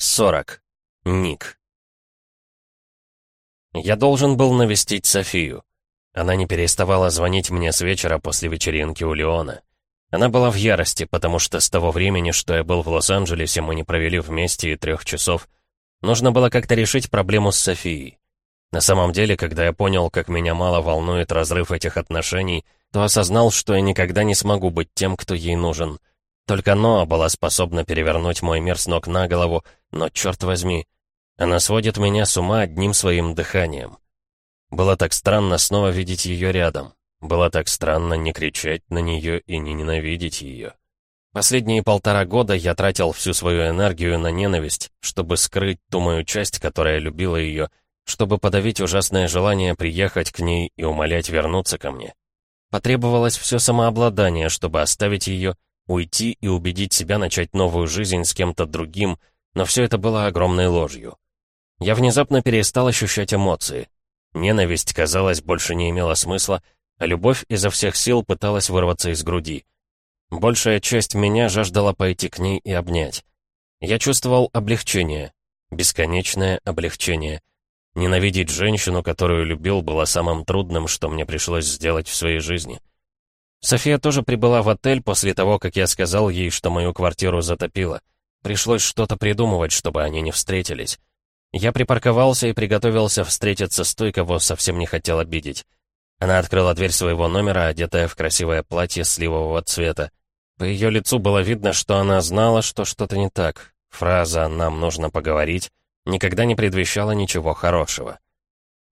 40. Ник. Я должен был навестить Софию. Она не переставала звонить мне с вечера после вечеринки у Леона. Она была в ярости, потому что с того времени, что я был в Лос-Анджелесе, мы не провели вместе и трех часов. Нужно было как-то решить проблему с Софией. На самом деле, когда я понял, как меня мало волнует разрыв этих отношений, то осознал, что я никогда не смогу быть тем, кто ей нужен. Только Ноа была способна перевернуть мой мир с ног на голову, но, черт возьми, она сводит меня с ума одним своим дыханием. Было так странно снова видеть ее рядом. Было так странно не кричать на нее и не ненавидеть ее. Последние полтора года я тратил всю свою энергию на ненависть, чтобы скрыть ту мою часть, которая любила ее, чтобы подавить ужасное желание приехать к ней и умолять вернуться ко мне. Потребовалось все самообладание, чтобы оставить ее уйти и убедить себя начать новую жизнь с кем-то другим, но все это было огромной ложью. Я внезапно перестал ощущать эмоции. Ненависть, казалось, больше не имела смысла, а любовь изо всех сил пыталась вырваться из груди. Большая часть меня жаждала пойти к ней и обнять. Я чувствовал облегчение, бесконечное облегчение. Ненавидеть женщину, которую любил, было самым трудным, что мне пришлось сделать в своей жизни. София тоже прибыла в отель после того, как я сказал ей, что мою квартиру затопило. Пришлось что-то придумывать, чтобы они не встретились. Я припарковался и приготовился встретиться с той, кого совсем не хотел обидеть. Она открыла дверь своего номера, одетая в красивое платье сливового цвета. По ее лицу было видно, что она знала, что что-то не так. Фраза «нам нужно поговорить» никогда не предвещала ничего хорошего.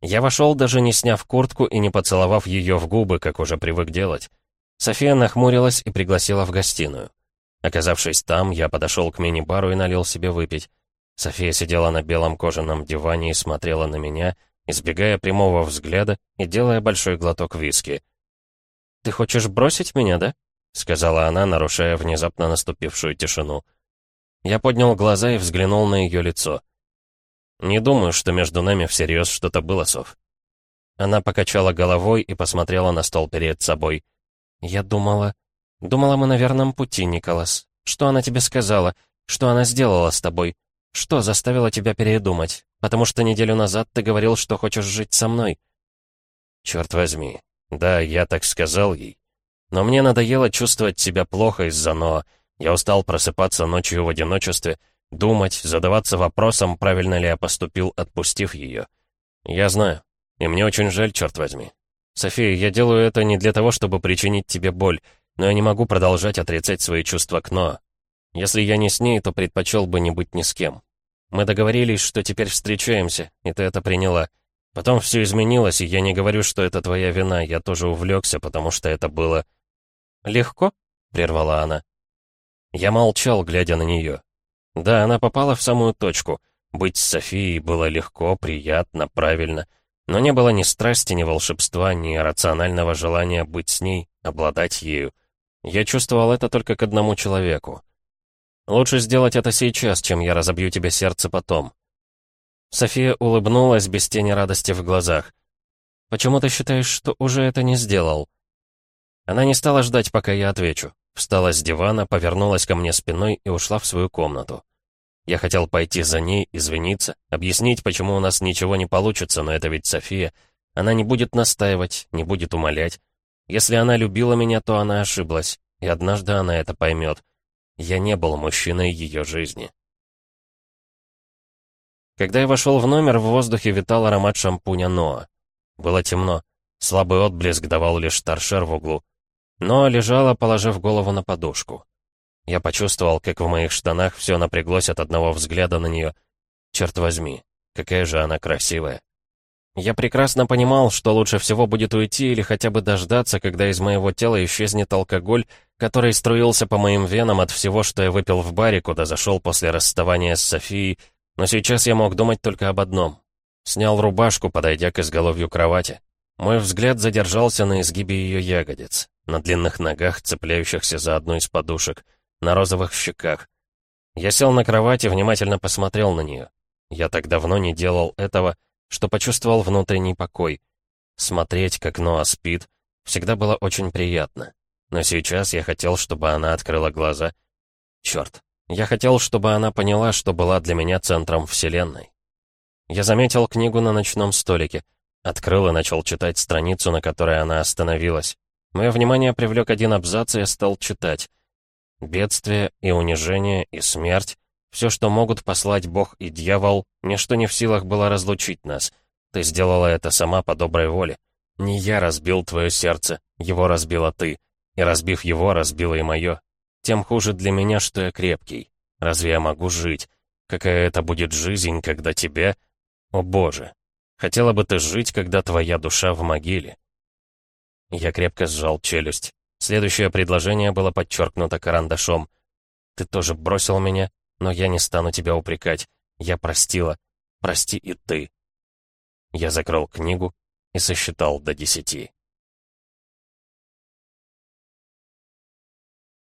Я вошел, даже не сняв куртку и не поцеловав ее в губы, как уже привык делать. София нахмурилась и пригласила в гостиную. Оказавшись там, я подошел к мини-бару и налил себе выпить. София сидела на белом кожаном диване и смотрела на меня, избегая прямого взгляда и делая большой глоток виски. «Ты хочешь бросить меня, да?» — сказала она, нарушая внезапно наступившую тишину. Я поднял глаза и взглянул на ее лицо. «Не думаю, что между нами всерьез что-то было, Соф». Она покачала головой и посмотрела на стол перед собой — «Я думала...» «Думала, мы на верном пути, Николас. Что она тебе сказала? Что она сделала с тобой? Что заставило тебя передумать? Потому что неделю назад ты говорил, что хочешь жить со мной». «Черт возьми. Да, я так сказал ей. Но мне надоело чувствовать себя плохо из-за Ноа. Я устал просыпаться ночью в одиночестве, думать, задаваться вопросом, правильно ли я поступил, отпустив ее. Я знаю. И мне очень жаль, черт возьми. «София, я делаю это не для того, чтобы причинить тебе боль, но я не могу продолжать отрицать свои чувства к Ноа. Если я не с ней, то предпочел бы не быть ни с кем. Мы договорились, что теперь встречаемся, и ты это приняла. Потом все изменилось, и я не говорю, что это твоя вина, я тоже увлекся, потому что это было...» «Легко?» — прервала она. Я молчал, глядя на нее. Да, она попала в самую точку. Быть с Софией было легко, приятно, правильно — но не было ни страсти, ни волшебства, ни рационального желания быть с ней, обладать ею. Я чувствовал это только к одному человеку. Лучше сделать это сейчас, чем я разобью тебе сердце потом. София улыбнулась без тени радости в глазах. «Почему ты считаешь, что уже это не сделал?» Она не стала ждать, пока я отвечу. Встала с дивана, повернулась ко мне спиной и ушла в свою комнату. Я хотел пойти за ней, извиниться, объяснить, почему у нас ничего не получится, но это ведь София. Она не будет настаивать, не будет умолять. Если она любила меня, то она ошиблась, и однажды она это поймет. Я не был мужчиной ее жизни. Когда я вошел в номер, в воздухе витал аромат шампуня Ноа. Было темно. Слабый отблеск давал лишь торшер в углу. Ноа лежала, положив голову на подушку. Я почувствовал, как в моих штанах все напряглось от одного взгляда на нее. Черт возьми, какая же она красивая. Я прекрасно понимал, что лучше всего будет уйти или хотя бы дождаться, когда из моего тела исчезнет алкоголь, который струился по моим венам от всего, что я выпил в баре, куда зашел после расставания с Софией, но сейчас я мог думать только об одном. Снял рубашку, подойдя к изголовью кровати. Мой взгляд задержался на изгибе ее ягодиц, на длинных ногах, цепляющихся за одну из подушек — на розовых щеках. Я сел на кровать и внимательно посмотрел на нее. Я так давно не делал этого, что почувствовал внутренний покой. Смотреть, как Ноа спит, всегда было очень приятно. Но сейчас я хотел, чтобы она открыла глаза. Черт, Я хотел, чтобы она поняла, что была для меня центром Вселенной. Я заметил книгу на ночном столике, открыл и начал читать страницу, на которой она остановилась. Мое внимание привлек один абзац, и я стал читать. «Бедствие и унижение и смерть, все, что могут послать Бог и дьявол, ничто не в силах было разлучить нас. Ты сделала это сама по доброй воле. Не я разбил твое сердце, его разбила ты. И разбив его, разбила и мое. Тем хуже для меня, что я крепкий. Разве я могу жить? Какая это будет жизнь, когда тебе... О боже! Хотела бы ты жить, когда твоя душа в могиле. Я крепко сжал челюсть. Следующее предложение было подчеркнуто карандашом. «Ты тоже бросил меня, но я не стану тебя упрекать. Я простила. Прости и ты». Я закрыл книгу и сосчитал до десяти.